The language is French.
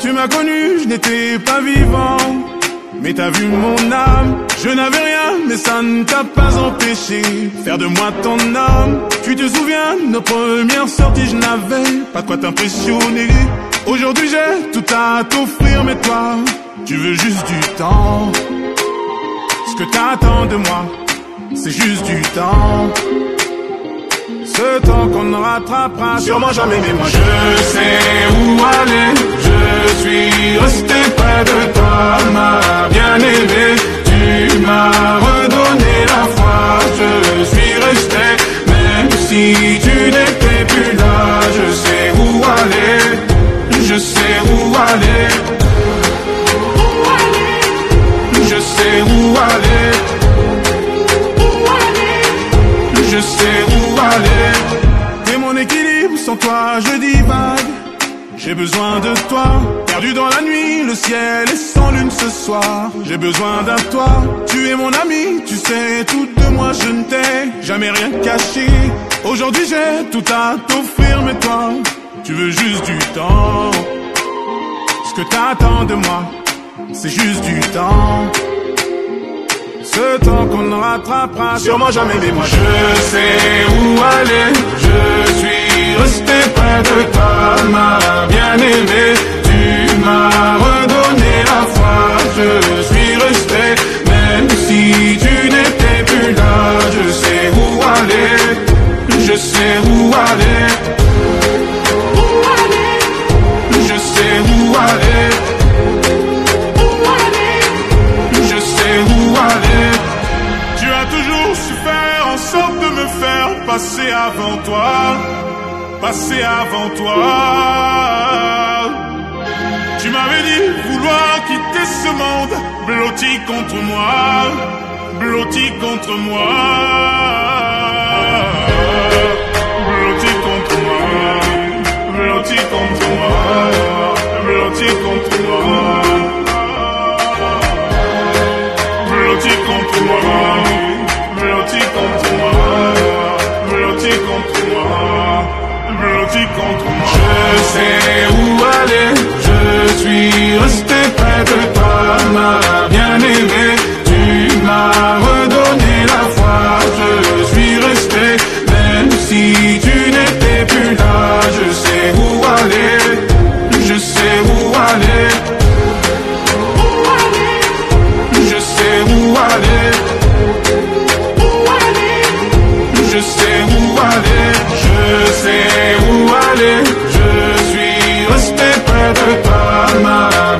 Tu m'as connu, je n'étais pas vivant. Mais t'as vu mon âme, je n'avais rien, mais ça ne t'a pas empêché faire de moi ton homme. Tu te souviens, nos premières sorties, je n'avais pas de quoi t'impressionner. Aujourd'hui j'ai tout à t'offrir, mais toi, tu veux juste du temps. Ce que t'attends de moi, c'est juste du temps. Ce temps qu'on ne rattrapera sûrement jamais, mais moi je sais où aller. Je suis resté près de toi, ma bien-aimée. Tu m'as redonné la foi, je suis resté, même si tu n'étais plus là. Je sais où aller, je sais où aller. Où aller. Mon équilibre, sans toi je divague. J'ai besoin de toi, perdu dans la nuit, le ciel est sans lune ce soir. J'ai besoin d'un toi, tu es mon ami, tu sais tout de moi, je ne t'ai jamais rien caché. Aujourd'hui j'ai tout à t'offrir, mais toi, tu veux juste du temps. Ce que t'attends de moi, c'est juste du temps. Ce temps qu'on ne rattrapera sûrement jamais, mais moi je sais où aller. Je suis resté près de toi, ma bien-aimée. Tu passer avant toi. Passer avant toi. Tu m'avais dit vouloir quitter ce monde, blotti contre moi, blotti contre moi. Je sais où aller, je suis resté Je sais où aller. Je suis resté près de toi, ma